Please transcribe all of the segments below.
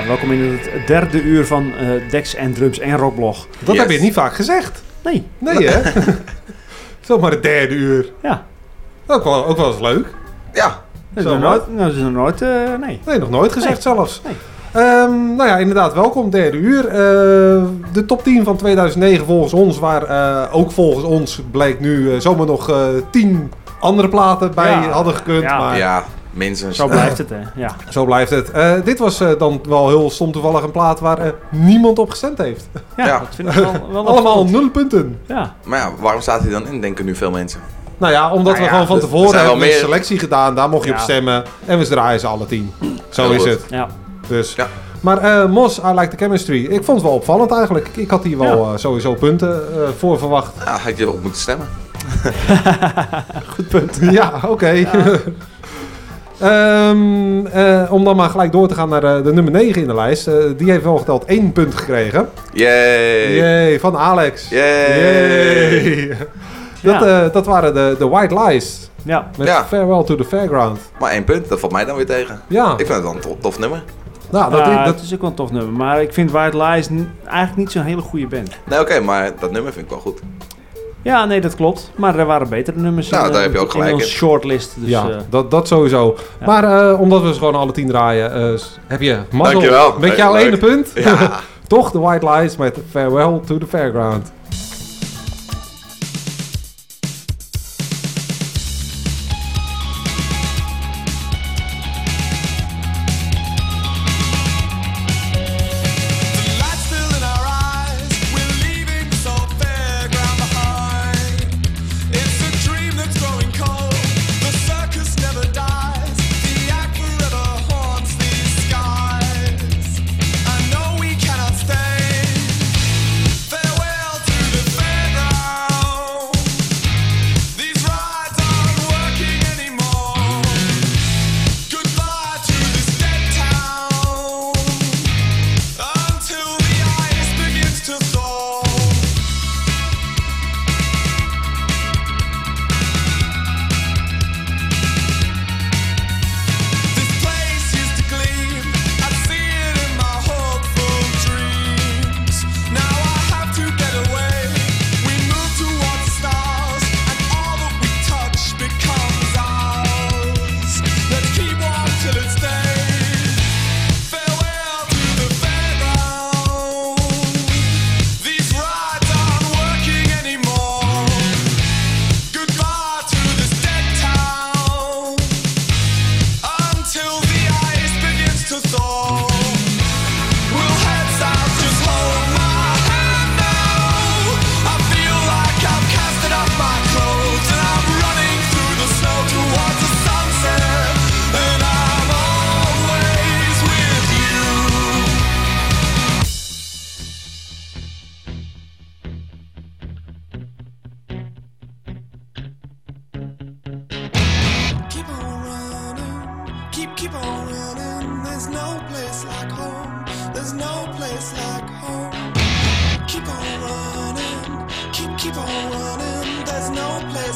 Ja, welkom in het derde uur van eh Dex en Drums en Rockblog. Dat Yes. heb je niet vaak gezegd. Nee, Nee, hè? Zomaar het derde uur. ja. Ook wel, ook wel eens leuk. Ja, Dat is nog nooit, nou, dat is nog nooit eh, nee. Nee, nog nooit gezegd zelfs. Nee. Ehm, nou ja, inderdaad, welkom, derde uur. Eh, de top 10 van 2009 volgens ons, waar eh, ook volgens ons bleek nu eh, zomaar nog eh 10 andere platen bij Ja. hadden gekund. Ja. Maar ja, minstens. Zo blijft het, hè. Ja. zo blijft het. Eh, dit was eh, dan wel heel stom toevallig een plaat waar eh, niemand op gestemd heeft. Ja, Ja. dat vind ik wel, wel Allemaal nul punten. Ja, Maar ja, waarom staat hij dan in, denken nu veel mensen? Nou ja, omdat Nou we ja, gewoon van tevoren hebben een selectie gedaan. Daar mocht je Ja. op stemmen. En we draaien ze alle tien. Zo Heel is goed. het. ja. Dus. Ja. Maar eh, Mos, I like the chemistry. Ik vond het wel opvallend eigenlijk. Ik had hier wel sowieso punten eh, voor verwacht. Ja, had je op moeten stemmen. Goed punt. ja, oké. Ehm, eh, om dan maar gelijk door te gaan naar eh, de nummer 9 in de lijst. Eh, die heeft wel geteld één punt gekregen. Yay! Yay, van Alex. Yay! Yay. Dat, Ja. eh, dat waren de, de White Lies. Ja, Met Ja. Farewell to the Fairground. Maar één punt, dat valt mij dan weer tegen. Ja, Ik vind het wel een tof, tof nummer. nou, dat, Ja, dat, is ook wel een tof nummer. Maar ik vind White Lies eigenlijk niet zo'n hele goede band. Nee, oké, maar dat nummer vind ik wel goed. Ja, nee, dat klopt. Maar er waren betere nummers Nou, in, daar eh, heb je ook in gelijk onze in. shortlist. Dus, ja, eh, dat, dat sowieso. Ja. Maar eh, omdat we ze gewoon alle tien draaien, eh, heb je mazzel Dankjewel. met Leuk, jouw ene punt. Ja, Toch de White Lies met Farewell to the Fairground.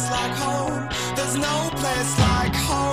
Place like home. There's no place like home.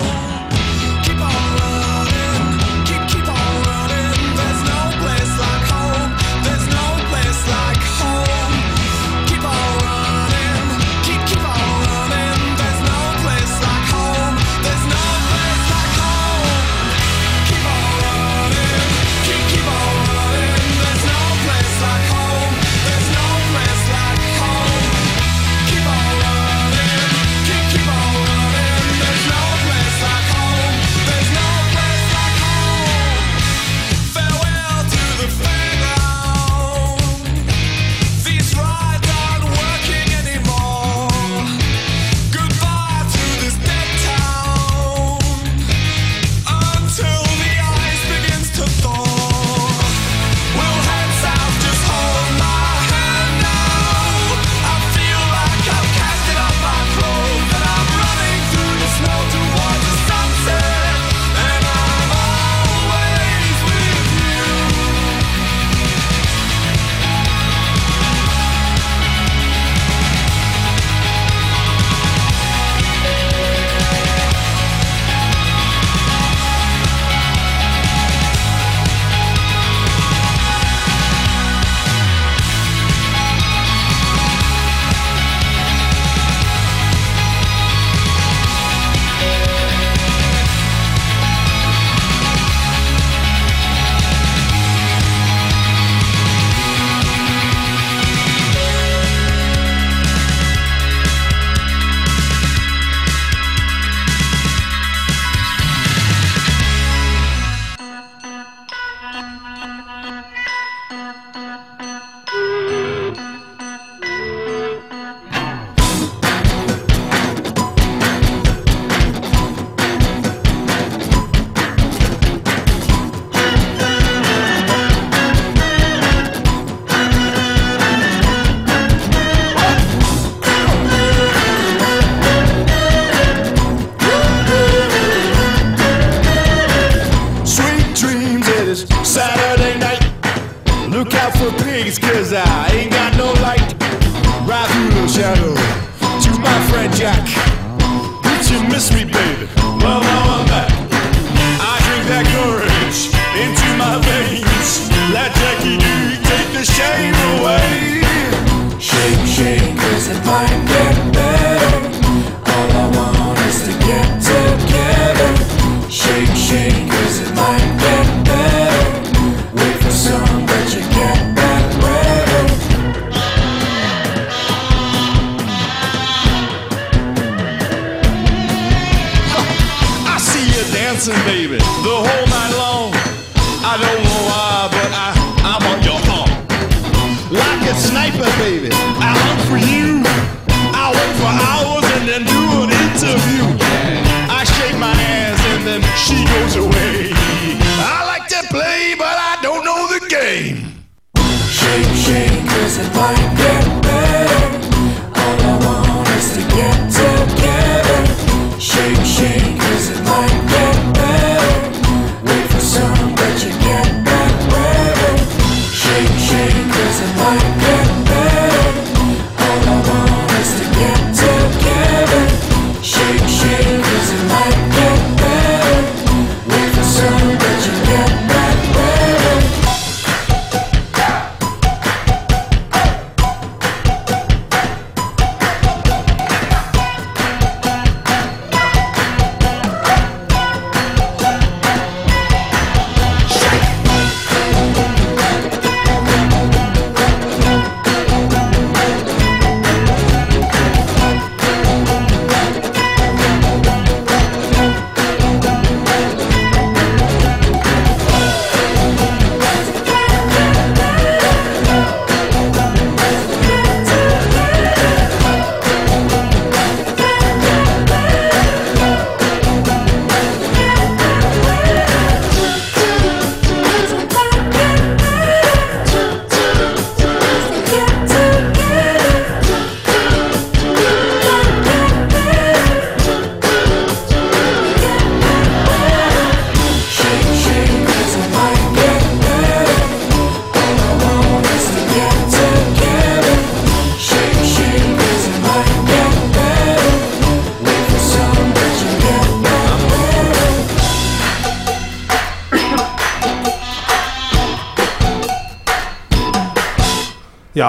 working.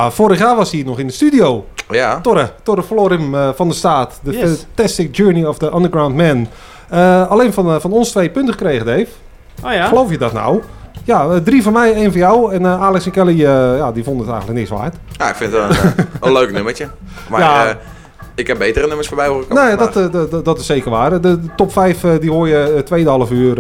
Ja, vorig jaar was hij nog in de studio. Ja, Torre, Torre Florim eh, van de Staat. The Yes. Fantastic Journey of the Underground Man. Eh, alleen van, eh, van ons twee punten gekregen, Dave. Oh ja? Geloof je dat nou? Ja, drie van mij, één van jou. En eh, Alex en Kelly, eh, ja, die vonden het eigenlijk niks waard. ja ik vind het een, eh, een leuk nummertje. Maar Ja. eh, ik heb betere nummers voorbij horen komen. Nee, dat, dat, dat- is zeker waar. De, de top 5 die hoor je tweede half uur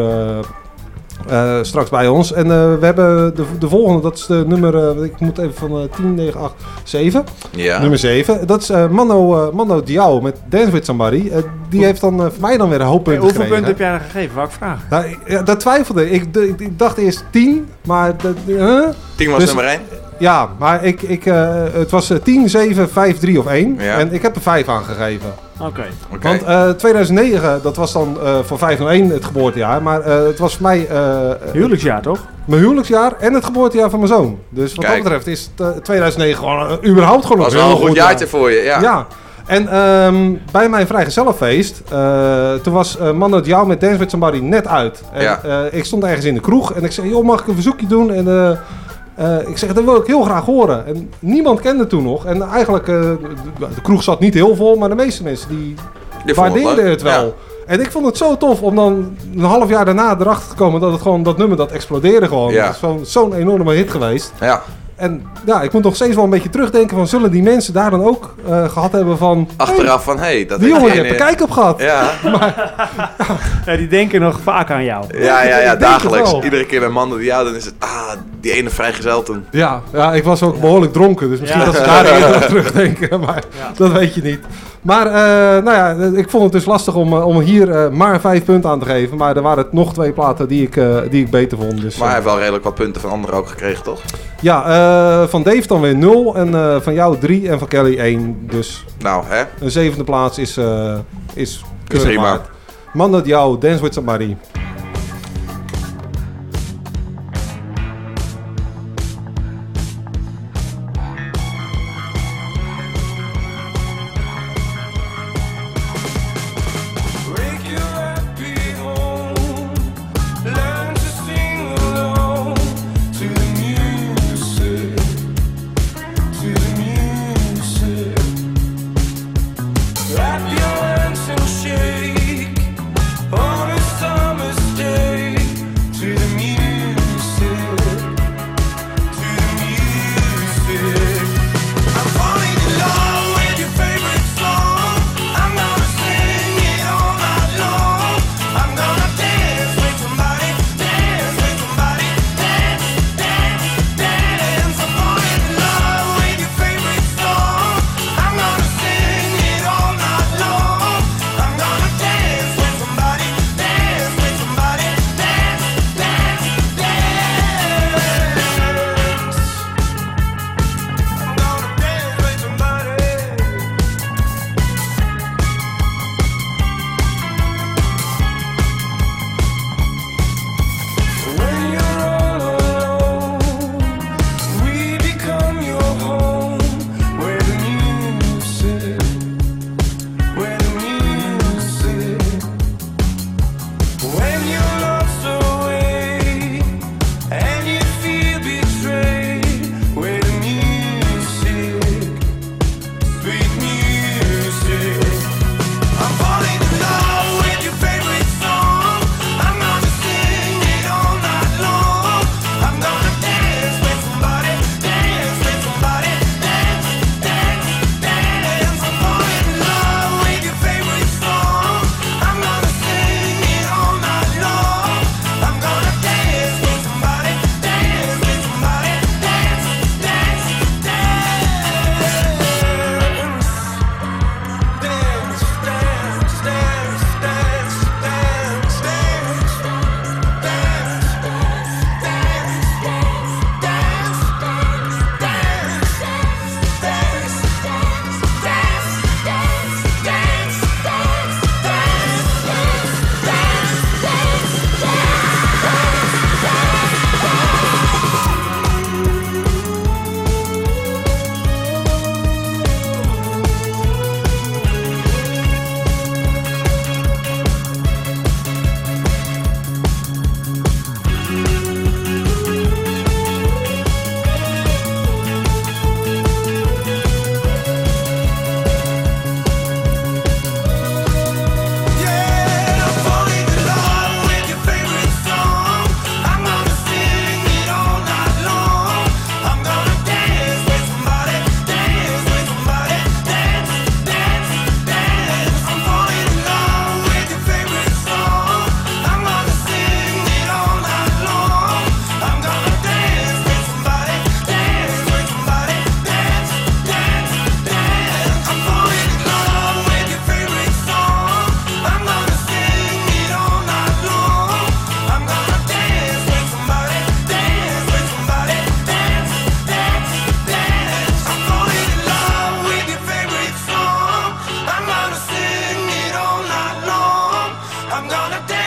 eh, eh, straks bij ons. En eh, we hebben de, de volgende, dat is de nummer, eh, ik moet even van eh 10, 9, 8, 7. ja. Nummer 7. Dat is eh, Mano, eh, Mano Diao met Dance With Somebody. Die heeft dan eh, voor mij dan weer een hoop punten Hoeveel punten heb jij er gegeven? Wou ik vragen. Nou, ja, dat twijfelde ik. Ik, ik, ik dacht eerst 10, maar... Dat, huh? 10 was Dus- nummer 1. Ja, maar ik, ik, eh, het was eh, 10, 7, 5, 3 of 1. Ja. En ik heb er 5 aan gegeven. Oké. Oké. Want eh 2009, dat was dan eh, voor 501 het geboortejaar. Maar eh, het was voor mij eh, Huwelijksjaar toch? mijn huwelijksjaar en het geboortejaar van mijn zoon. Dus wat Kijk. dat betreft is het, eh, 2009 gewoon eh, überhaupt gewoon was een wel heel een goed jaar. jaartje voor je. Ja. Ja. En ehm, bij mijn vrijgezellenfeest, eh toen was uh, Mano Diao met Dance With Somebody net uit. En Ja. eh, ik stond ergens in de kroeg en ik zei, joh, mag ik een verzoekje doen? En eh, ik zeg, dat wil ik heel graag horen. En niemand kende toen nog. En eigenlijk, eh, de, de kroeg zat niet heel vol, maar de meeste mensen die Die waardeerden leuk. het wel. Ja. En ik vond het zo tof om dan een half jaar daarna erachter te komen dat het gewoon dat nummer dat explodeerde gewoon. Ja. Dat is gewoon zo'n enorme hit geweest. Ja. En ja, ik moet nog steeds wel een beetje terugdenken van zullen die mensen daar dan ook eh, gehad hebben van Achteraf van, hé, hey, dat die jongen heeft er eh, kijk op gehad. Ja, Ja, die denken nog vaak aan jou. ja, ja, ja dagelijks. Iedere keer een man die ja, dan is het, ah, die ene vrijgezel toen. Ja, ja, ik was ook behoorlijk dronken, dus misschien Ja. dat ze daar eerder aan terugdenken, maar Ja. dat weet je niet. Maar eh, nou ja, ik vond het dus lastig om, eh, om hier eh, maar vijf punten aan te geven. Maar er waren nog twee platen die ik, die ik beter vond. Dus, Maar hij heeft wel redelijk wat punten van anderen ook gekregen, toch? ja, van Dave dan weer 0 en van jou 3 en van Kelly 1. Dus Nou, hè? een zevende plaats is, is keurig prima. Man dat jou, Dance With Somebody. I'm gonna die.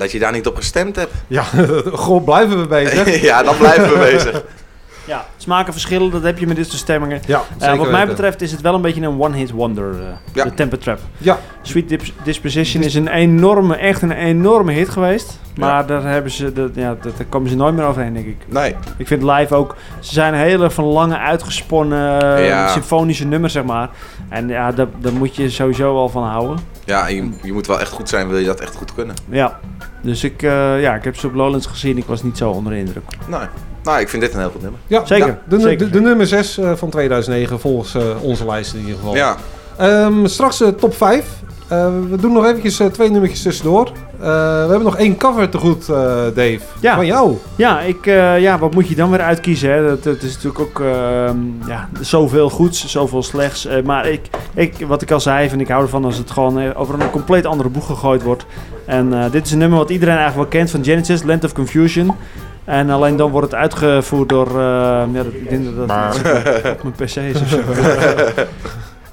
Dat je daar niet op gestemd hebt. Ja, gewoon blijven we bezig. ja, dan blijven we bezig. Ja, smaken verschillen, dat heb je met dit soort stemmingen. Ja, Eh, zeker wat mij weten. betreft is het wel een beetje een one-hit wonder, eh, Ja. de Temper Trap. Ja, Sweet Dip- Disposition is een enorme, echt een enorme hit geweest. Maar daar, hebben ze, dat, ja, dat, daar komen ze nooit meer overheen, denk ik. Nee. Ik vind live ook, ze zijn heel erg van lange uitgesponnen Ja. symfonische nummers, zeg maar. En ja, daar, daar moet je sowieso wel van houden. Ja, en je, je moet wel echt goed zijn, wil je dat echt goed kunnen. Ja, dus ik, eh, ja, ik heb ze op Lowlands gezien, ik was niet zo onder de indruk. Nee. Nou, ik vind dit een heel goed nummer. ja Zeker, ja, de, zeker. De, de nummer 6 van 2009 volgens eh, onze lijst in ieder geval. Ja, Ehm, straks de top 5. Eh, we doen nog eventjes eh, twee nummertjes tussendoor. Eh, we hebben nog één cover te goed, eh, Dave. Ja. Van jou. Ja, ik, eh, ja, wat moet je dan weer uitkiezen? Hè? Dat, dat is natuurlijk ook ehm, ja, zoveel goeds, zoveel slechts. Eh, maar ik, ik, wat ik al zei, vind ik hou ervan als het gewoon over een compleet andere boeg gegooid wordt. En eh, dit is een nummer wat iedereen eigenlijk wel kent van Genesis, Land of Confusion. En alleen dan wordt het uitgevoerd door. eh, ja, dat, ik denk dat dat op mijn PC is of zo.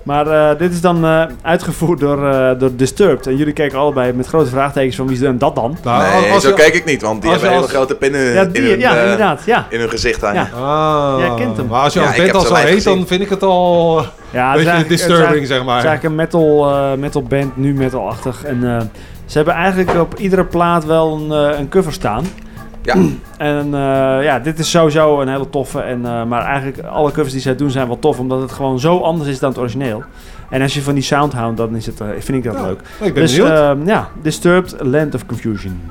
Maar eh, dit is dan eh, uitgevoerd door, eh, door Disturbed. En jullie kijken allebei met grote vraagtekens van wie is dan dat dan? Nou, nee, als zo je- kijk ik niet, want die als hebben als- hele grote pinnen Ja, in, hun, ja inderdaad. Ja. in hun gezicht hangen. Ja. Ah, Jij kent hem. Maar als je als band al zo heet, dan vind ik het al Ja, een het is beetje het disturbing, zeg Het maar. is eigenlijk een metal, eh, metal band, nu metalachtig. En eh, ze hebben eigenlijk op iedere plaat wel een, eh, een cover staan. Ja. En eh, ja, dit is sowieso een hele toffe. En, eh, maar eigenlijk alle covers die zij doen zijn wel tof, omdat het gewoon zo anders is dan het origineel. En als je van die sound houdt, dan is het, eh, vind ik dat Ja, leuk. Ik ben dus ehm, ja, Disturbed, Land of Confusion.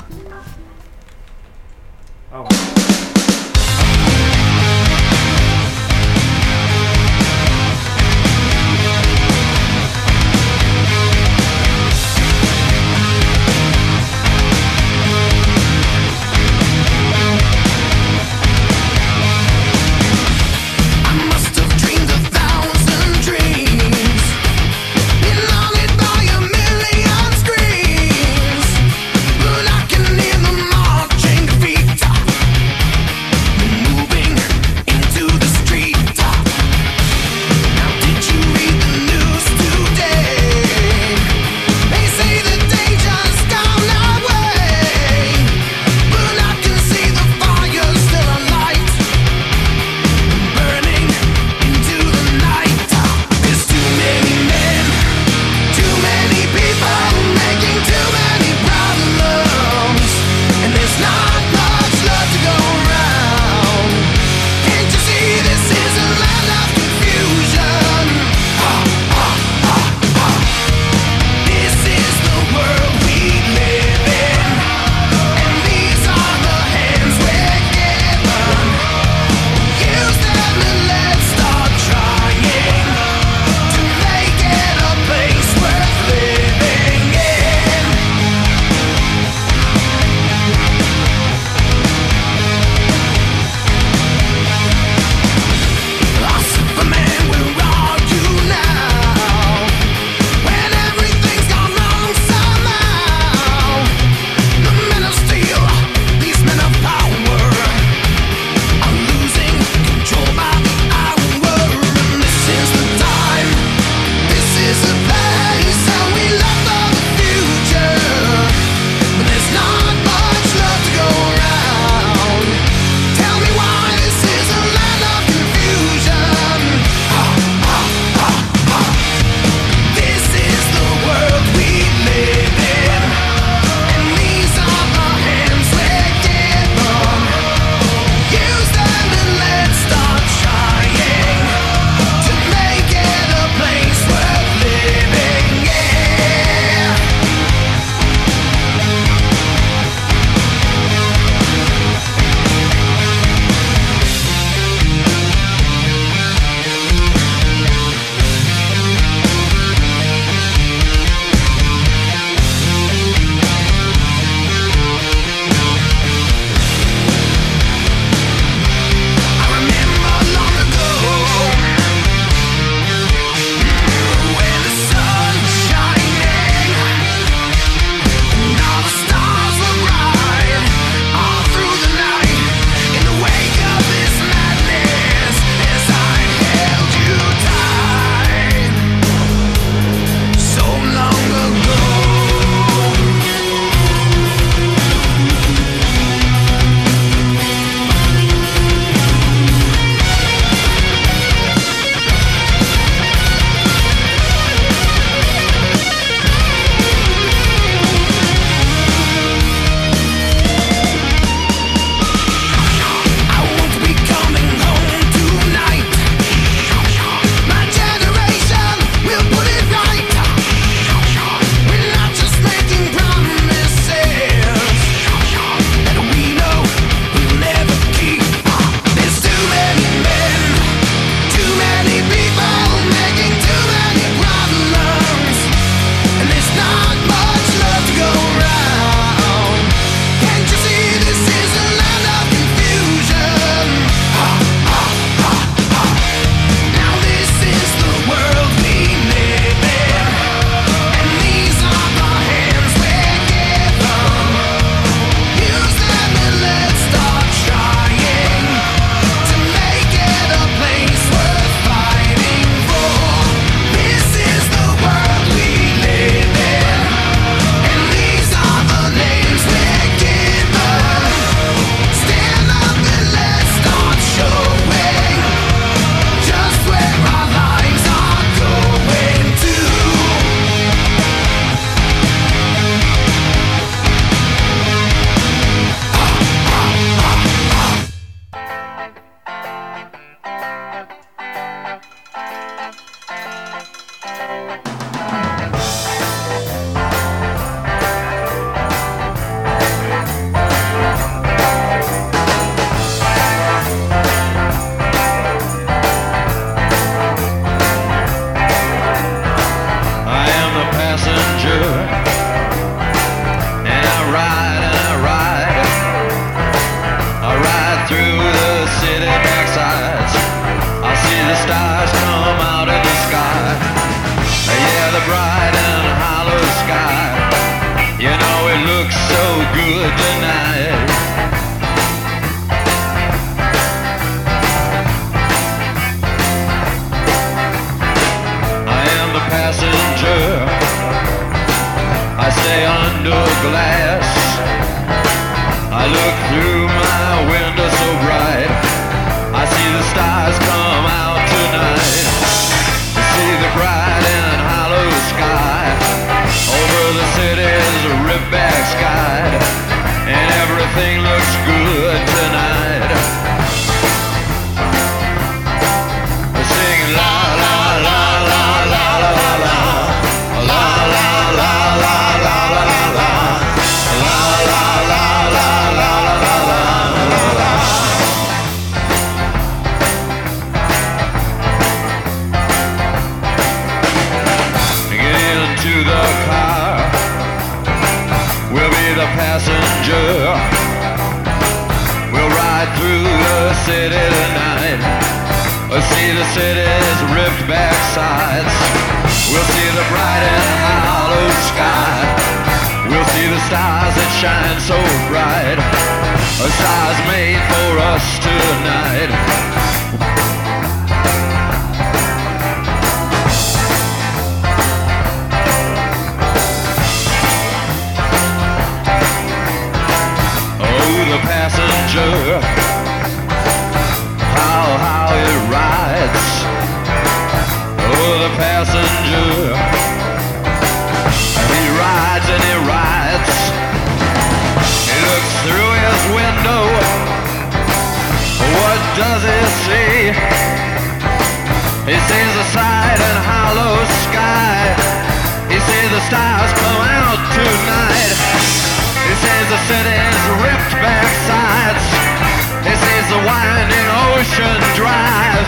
Ocean drive.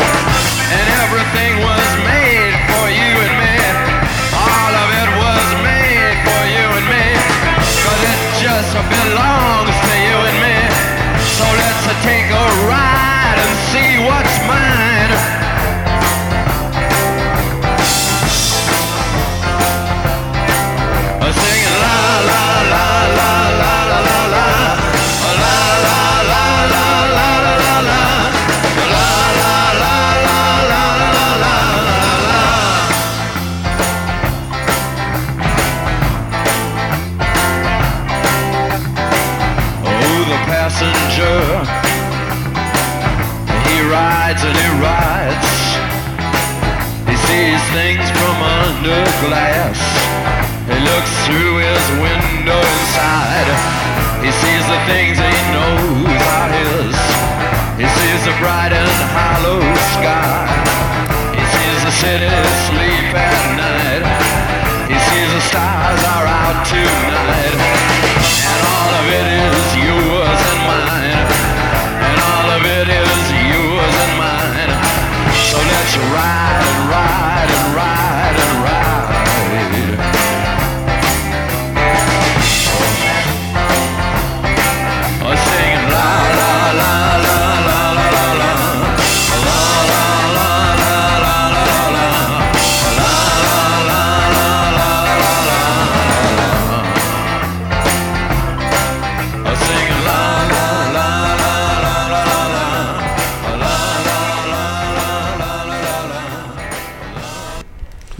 And everything was made for you and me. All of it was made for you and me. Cause it just belongs to you and me. So let's take a ride and see what's mine. Glass. He looks through his window inside. He sees the things he knows are his. He sees the bright and hollow sky. He sees the city sleep at night. He sees the stars are out tonight.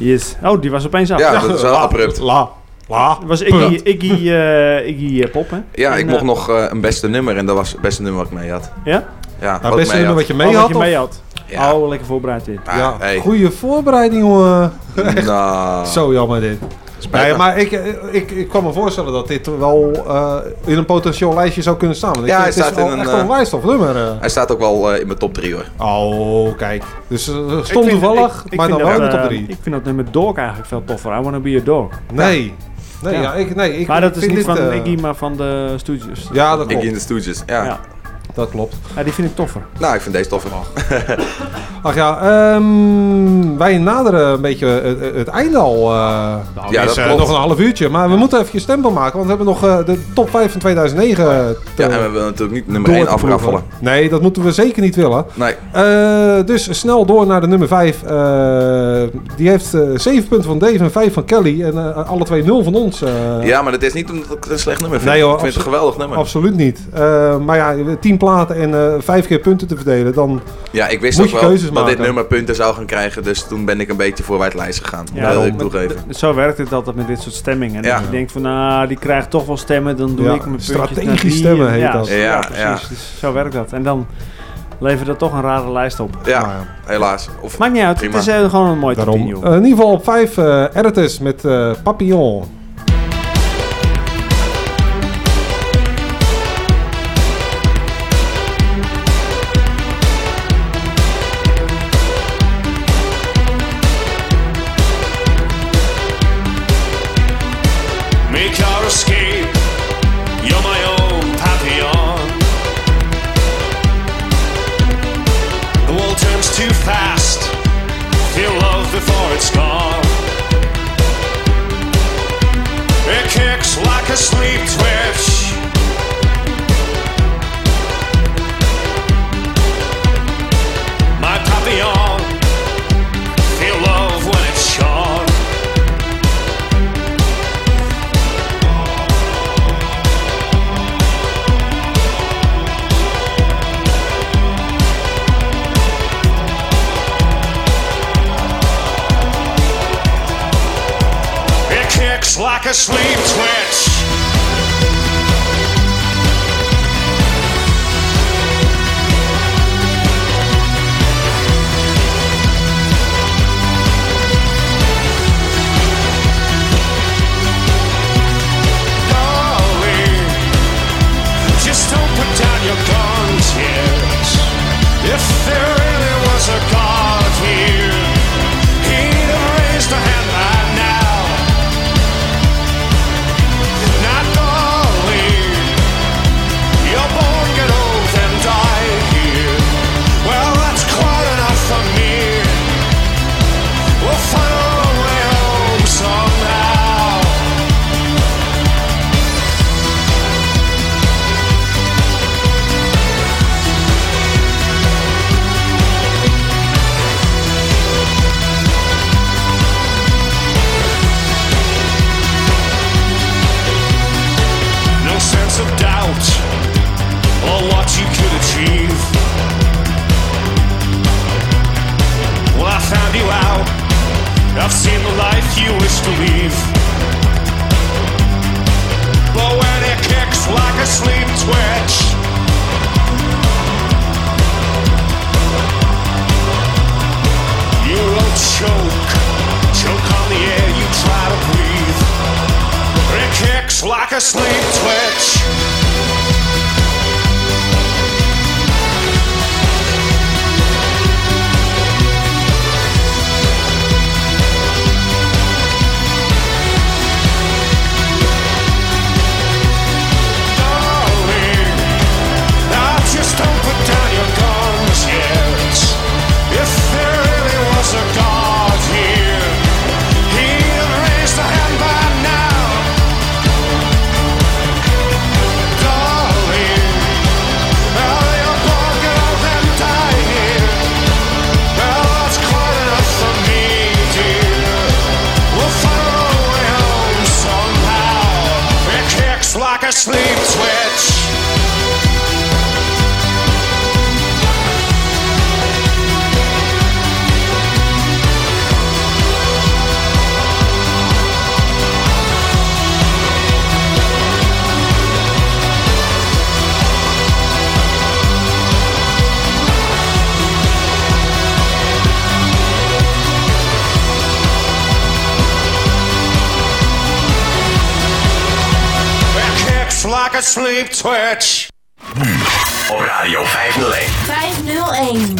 Yes. Oh, die was opeens af. Ja, dat is wel abrupt. La. La. Dat was Iggy, Iggy, eh, Iggy eh, Pop, hè? Ja, ik mocht eh, nog eh, een beste nummer en dat was het beste nummer wat ik mee had. Ja? Ja, Nou, wat ik beste nummer had. wat je Oh, mee wat had. je of- mee had. Ja. Oh, lekker voorbereid dit. Ah, Ja, hey. goede voorbereiding, jongen. Nou, Zo jammer dit. Nee, me. maar ik, ik, ik kan me voorstellen dat dit wel eh, in een potentieel lijstje zou kunnen staan. Want Ja, hij het is staat in een, echt een eh, lijst of nummer. eh. Hij staat ook wel eh, in mijn top 3 hoor. Oh, kijk. Dus eh, vind- toevallig, ik- ik maar dan wel in de top eh, 3. Ik vind dat nummer Dog eigenlijk veel toffer. I wanna be a dog. Nee. Nee, Ja. ja. ik, nee ik, maar dat is vind niet dit, van eh, Iggy, maar van de Stooges. Ja, dat Ik klopt. in de Stooges. Ja. Dat klopt. Ja, die vind ik toffer. Nou, ik vind deze toffer. Ach ja, ehm, wij naderen een beetje het, het einde al. eh Ja, ja, dat is, eh, klopt. nog een half uurtje. Maar we moeten even je stempel maken, want we hebben nog eh, de top 5 van 2009 te, Ja, en we willen natuurlijk niet nummer door 1 te proeven. afraffelen. Nee, dat moeten we zeker niet willen. Nee, Eh, dus snel door naar de nummer 5. die heeft eh 7 punten van Dave en 5 van Kelly. En eh, alle twee 0 van ons. eh. ja, maar dat is niet omdat ik het een slecht nummer vind. Nee, hoor, ik vind het een geweldig nummer. Absoluut niet. Eh, maar ja, 10 platen en eh, vijf keer punten te verdelen, dan Ja, ik wist Moet ook je wel dat dit nummer punten zou gaan krijgen. Dus toen ben ik een beetje voorwaarts lijst gegaan. Ja, dat wil ik toegeven. Zo werkt het altijd met dit soort stemmingen. Ja. En je denkt van, nou, die krijgt toch wel stemmen, dan doe Ja, ik mijn puntjes strategisch stemmen en- heet ja, dat. Ja, Ja, precies. ja. Dus zo werkt dat. En dan levert dat toch een rare lijst op. Ja, Nou ja. helaas. Of, Maakt niet uit, Prima. het is eh, gewoon een mooi top daarom. 10, joh. Eh, in ieder geval op vijf eh Editus met eh, Papillon. A sleep twitch. Op Radio 501. 501.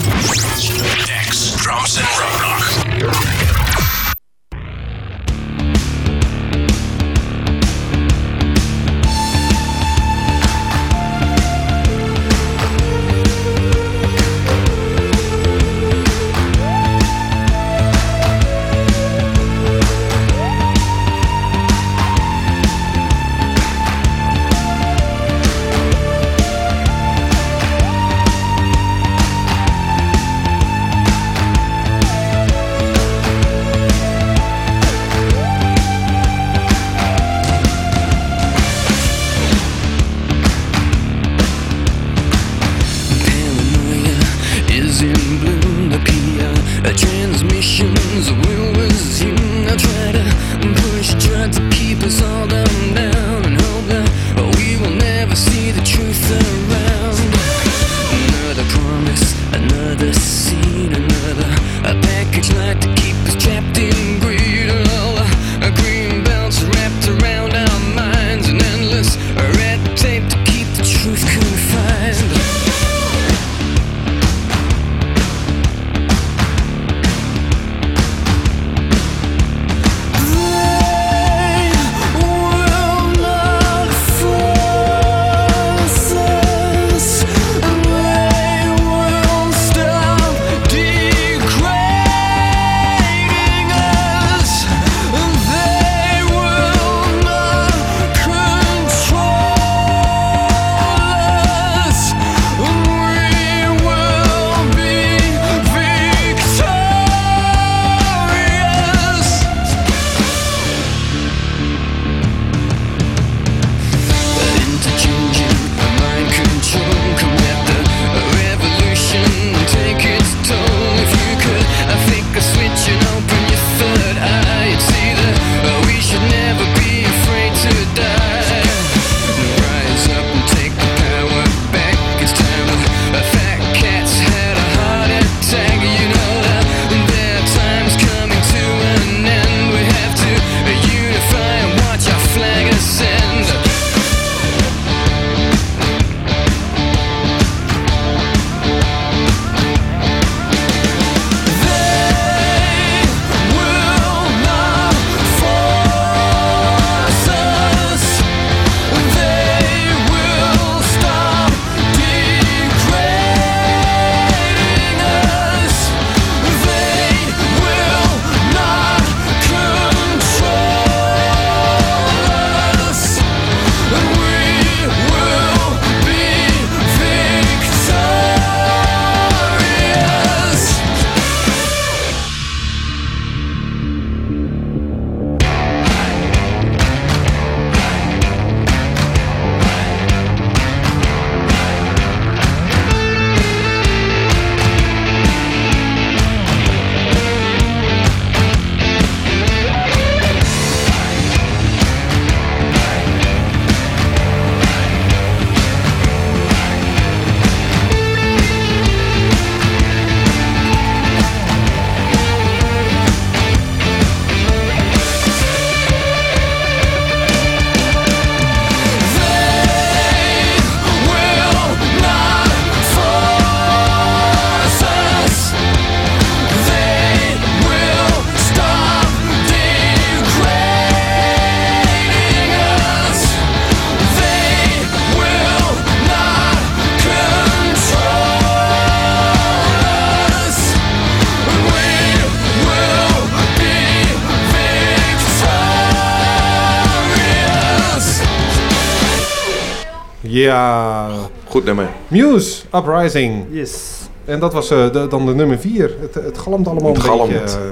Ja, Goed nummer. Muse, Uprising. Yes. En dat was eh, de, dan de nummer 4. Het, het galmt allemaal Het een galmt. beetje. eh,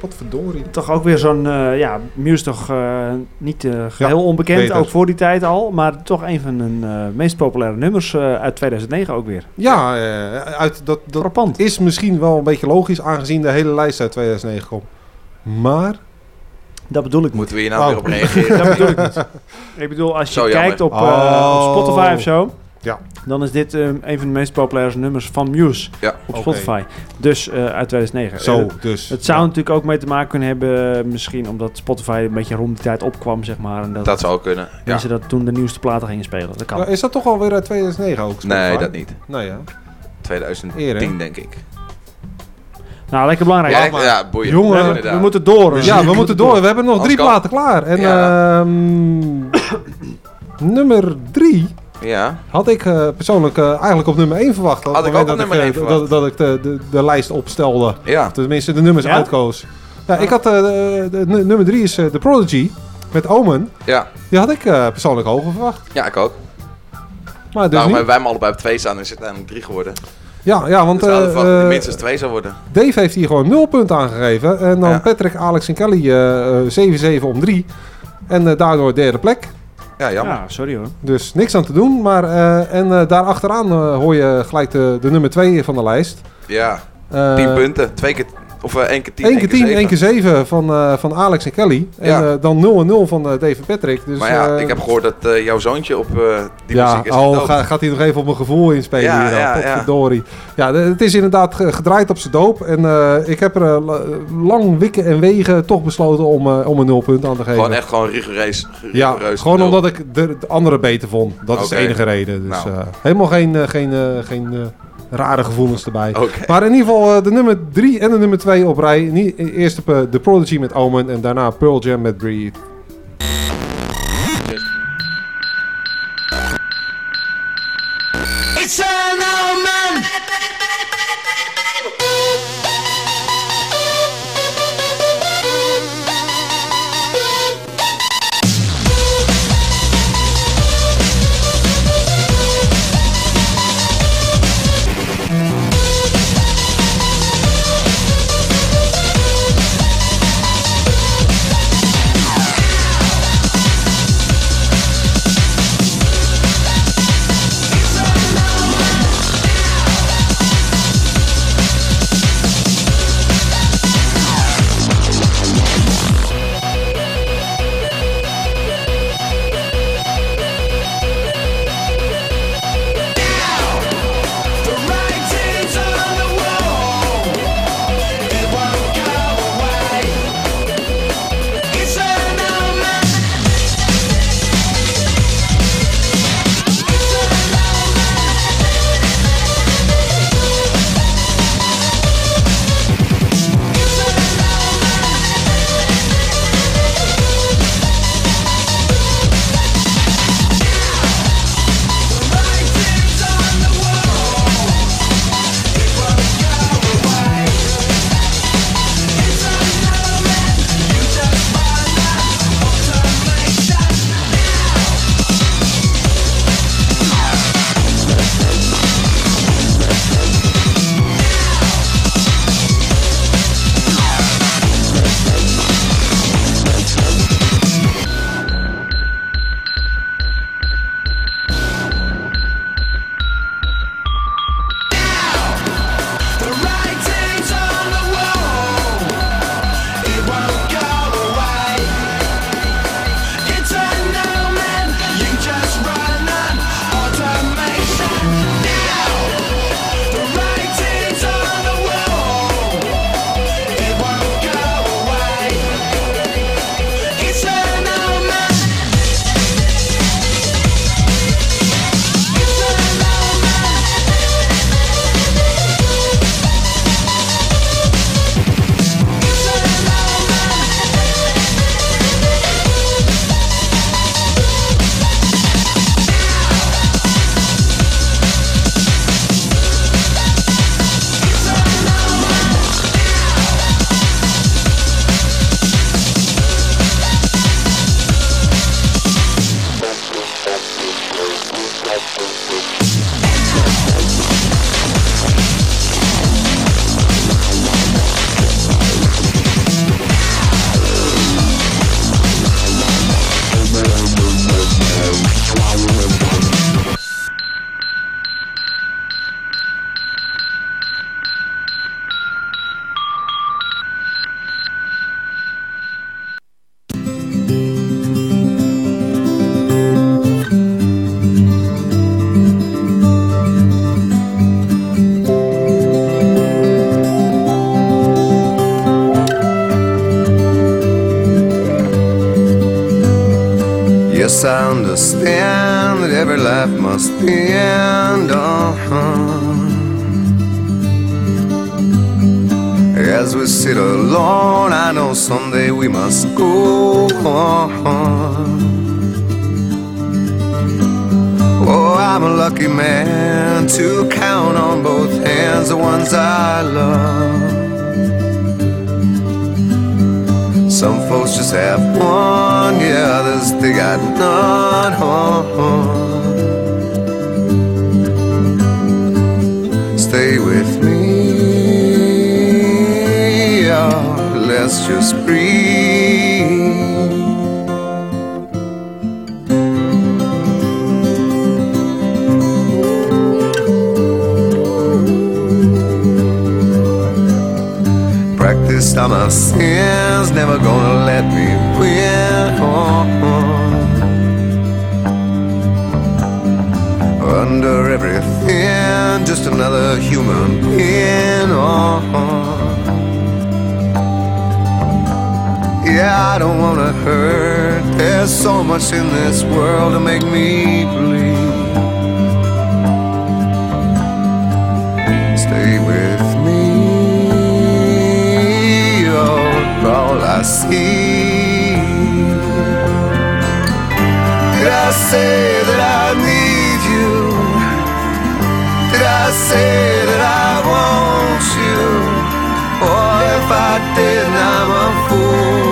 wat verdorie. Toch ook weer zo'n, eh, ja, Muse toch eh, niet eh, geheel onbekend, beter. ook voor die tijd al. Maar toch een van hun eh, meest populaire nummers eh, uit 2009 ook weer. Ja, eh, uit, dat, dat Frappant. is misschien wel een beetje logisch aangezien de hele lijst uit 2009 komt. Maar, Dat bedoel ik niet. Moeten we hier nou Oh. weer op reageren? Dat bedoel ik niet. Ik bedoel, als je Zo kijkt op, eh, Oh. op Spotify of zo, Ja. dan is dit eh, een van de meest populaire nummers van Muse Ja. op. Spotify. Dus eh, uit 2009. zo Eh, dus. het zou Ja. natuurlijk ook mee te maken kunnen hebben, misschien omdat Spotify een beetje rond die tijd opkwam, zeg maar. En dat, Dat zou kunnen. Ja. mensen dat toen de nieuwste platen gingen spelen. Dat kan. Ja, is dat toch alweer uit 2009 ook? Spotify? Nee, dat niet. Nee, ja. 2010 Eer, hè? denk ik. Nou, lekker belangrijk. Ja, maar- ja boeien. Jongen, we, moeten door. Ja, we moeten door. We hebben nog Als drie kan. platen klaar. En Ja. ehm, nummer drie Ja. had ik eh, persoonlijk eh, eigenlijk op nummer 1 verwacht. Had ik ook dat nummer eh, één dat, dat ik de, de, de lijst opstelde. Ja. Tenminste, de nummers Ja? uitkoos. Ja, ik had eh, de, de- de nummer 3 is The Prodigy met Omen. Ja. Die had ik eh, persoonlijk hoger verwacht. Ja, ik ook. Maar dus hebben wij hem allebei op twee staan en is het uiteindelijk drie geworden. Ja, ja, want Dus het minstens twee zou worden. Dave heeft hier gewoon 0 punten aangegeven. En dan Ja. Patrick, Alex en Kelly eh, eh, 7-7 om 3. En eh, daardoor derde plek. Ja, jammer. Ja, sorry hoor. Dus niks aan te doen. Maar, eh, en eh daar achteraan eh, hoor je gelijk de, de nummer 2 van de lijst. Ja. Eh, 10 punten. Twee keer, of eh, één keer 10, Eén keer 10, zeven. één keer 7 van, eh, van Alex en Kelly. En Ja. eh, dan 0 en 0 van Dave en Patrick. Dus, maar ja, ik heb gehoord dat jouw zoontje op die ja, muziek is oh, ga- gaat hij nog even op mijn gevoel inspelen Ja, hier. ja, Ja, ja. Potverdorie. Ja, de- het is inderdaad ge- gedraaid op zijn doop. En ik heb er la- lang wikken en wegen toch besloten om, om een 0 punt aan te geven. Gewoon echt gewoon rigoureus. Ja, gewoon nul. omdat ik de, de andere beter vond. Dat is de enige reden. Dus Nou. helemaal geen, geen, geen rare gevoelens erbij. Maar in ieder geval eh, de nummer 3 en de nummer 2 op rij. Eerst op eh, The Prodigy met Omen en daarna Pearl Jam met Breathe. Life the end. Uh-huh. As we sit alone, I know someday we must go on. Oh, I'm a lucky man to count on both hands the ones I love. Some folks just have one, yeah, others they got none. Stay just. Practiced on my sins, never gonna let me win. Under everything, just another human being. Yeah, I don't wanna hurt. There's so much in this world to make me bleed. Stay with me, oh, all I see. Did I say that I need you? Did I say that I want you? Or if I did, I'm a fool,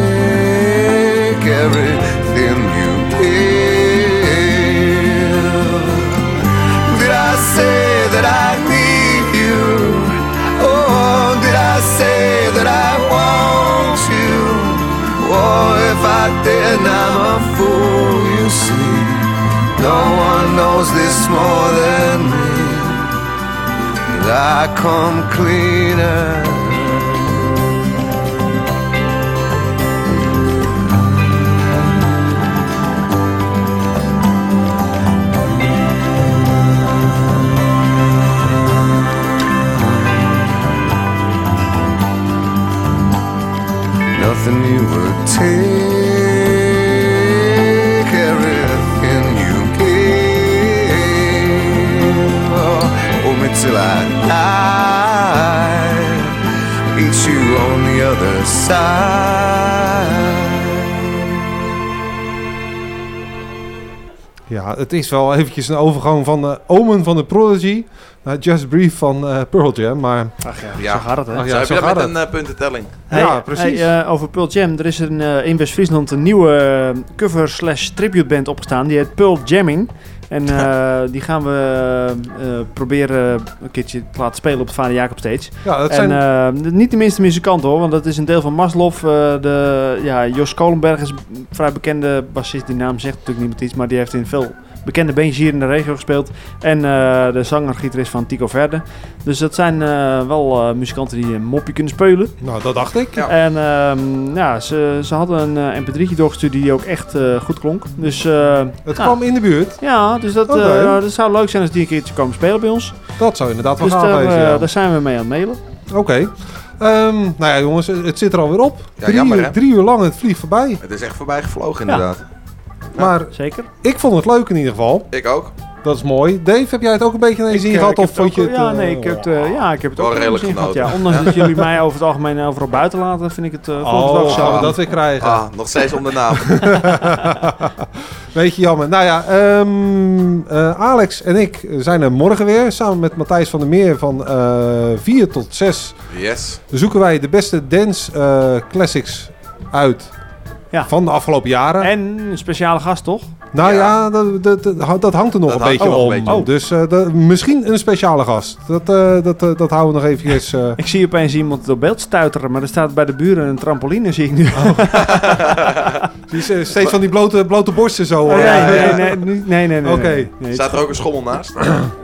Everything you gave. Did I say that I need you? Oh, did I say that I want you? Oh, if I did, I'm a fool, you see. No one knows this more than me. I come cleaner. Het is wel eventjes een overgang van de Omen van de Prodigy naar Just Brief van eh, Pearl Jam. Maar Ach ja, Ja. zo gaat het hè. Ach Zo ja, heb je dat gaat met het. een eh, puntentelling. Ja, precies. hey, eh, over Pearl Jam. Er is een, eh, in West-Friesland een nieuwe eh, cover slash tribute band opgestaan. Die heet Pearl Jamming. En eh, die gaan we eh, proberen een keertje te laten spelen op het Vader Jacob Stage. ja, dat En zijn... eh, niet de minste muzikant hoor, want dat is een deel van Maslow. eh, de, ja, Jos Kolenberg is een vrij bekende bassist. Die naam zegt natuurlijk niemand iets, maar die heeft in veel bekende bandjes hier in de regio gespeeld. En eh, de zanger-gitarist van Tico Verde. Dus dat zijn eh, wel eh, muzikanten die een mopje kunnen spelen. nou, dat dacht ik. Ja. En ehm, ja, ze, ze hadden een eh, mp3'tje doorgestuurd die ook echt eh, goed klonk. Dus eh, Het nou, kwam in de buurt. ja, dus dat, eh, dat zou leuk zijn als die een keertje komen spelen bij ons. Dat zou inderdaad wel Dus gaaf daar, ja. daar zijn we mee aan het mailen. Oké. Ehm, nou ja, jongens, het zit er alweer op. Ja, drie, jammer, uur, drie uur lang, het vliegt voorbij. Het is echt voorbij gevlogen inderdaad. Maar Zeker. ik vond het leuk in ieder geval. Ik ook. Dat is mooi. Dave, heb jij het ook een beetje je zin eh, gehad? ik Of vond je het... Ja, eh, nee, ik heb het, eh, ja, ik heb het Wel ook wel redelijk zin gehad. Ja. Ondanks dat jullie mij over het algemeen overal buiten laten, vind ik het, uh, wel Oh, gaan we gezellig. dat weer krijgen. Ah, nog steeds om de naam. Beetje jammer. Nou ja, ehm, eh, Alex en ik zijn er morgen weer. Samen met Matthijs van der Meer van eh 4 tot 6 Yes. zoeken wij de beste dance eh, classics uit Ja. van de afgelopen jaren. En een speciale gast, toch? Nou ja, Ja. dat, dat, dat, dat hangt er nog Dat een beetje er om. een beetje om. Dus eh, dat- misschien een speciale gast. Dat, eh, dat, eh, dat houden we nog eventjes... eh, Ik zie opeens iemand door beeld stuiteren, maar er staat bij de buren een trampoline, zie ik nu. die is, eh, steeds van die blote, blote borsten zo. Oh, eh, nee, nee, nee, nee, nee, Staat er ook een schommel naast?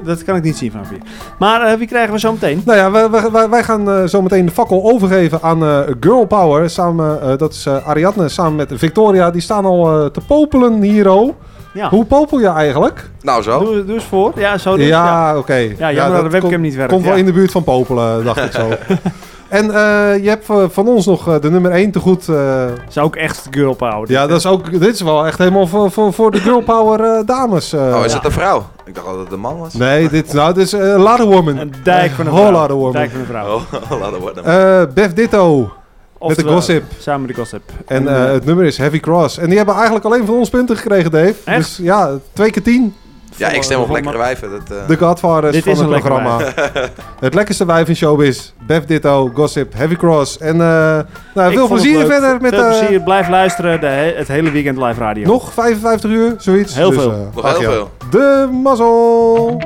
Dat kan ik niet zien vanaf hier. Maar eh, wie krijgen we zo meteen? Nou ja, wij, wij- wij, wij gaan eh, zo meteen de fakkel overgeven aan eh, Girl Power. Samen, eh, dat is eh, Ariadne samen met Victoria. Die staan al eh, te popelen hier. oh. Ja. Hoe popel je eigenlijk? Nou zo. Doe, doe eens voor. Ja, zo dus. ja, oké. Ja, jammer dat de webcam komt- niet werkt, Komt wel ja. in de buurt van popelen, dacht ik zo. En eh, je hebt van ons nog eh, de nummer 1 te goed. eh, Zou ook echt girl power. ja, dat is ook, dit is wel echt helemaal voor, voor, voor de girl power dames. eh. Oh, is het een vrouw? Ik dacht dat het een man was. Nee, dit, nou, dit is eh, een ladder woman. Een dijk van een vrouw. ladder woman. Dijk van een vrouw. Oh, worden. Eh, Bef Ditto. Met de gossip. Samen met de gossip. En eh, het nummer is Heavy Cross. En die hebben eigenlijk alleen van ons punten gekregen, Dave. Echt? Dus ja, twee keer tien. Ja, ik stem op lekkere wijven. Dat, eh, De Godfathers Dit van is het een lekker programma. het lekkerste wijf in showbiz. Bef Ditto, Gossip, Heavy Cross. En eh, nou, veel plezier verder met Veel eh, plezier. Blijf luisteren de he- het hele weekend live radio. nog 55 uur, zoiets. Heel Dus, veel. eh, Nog heel veel. De mazzel.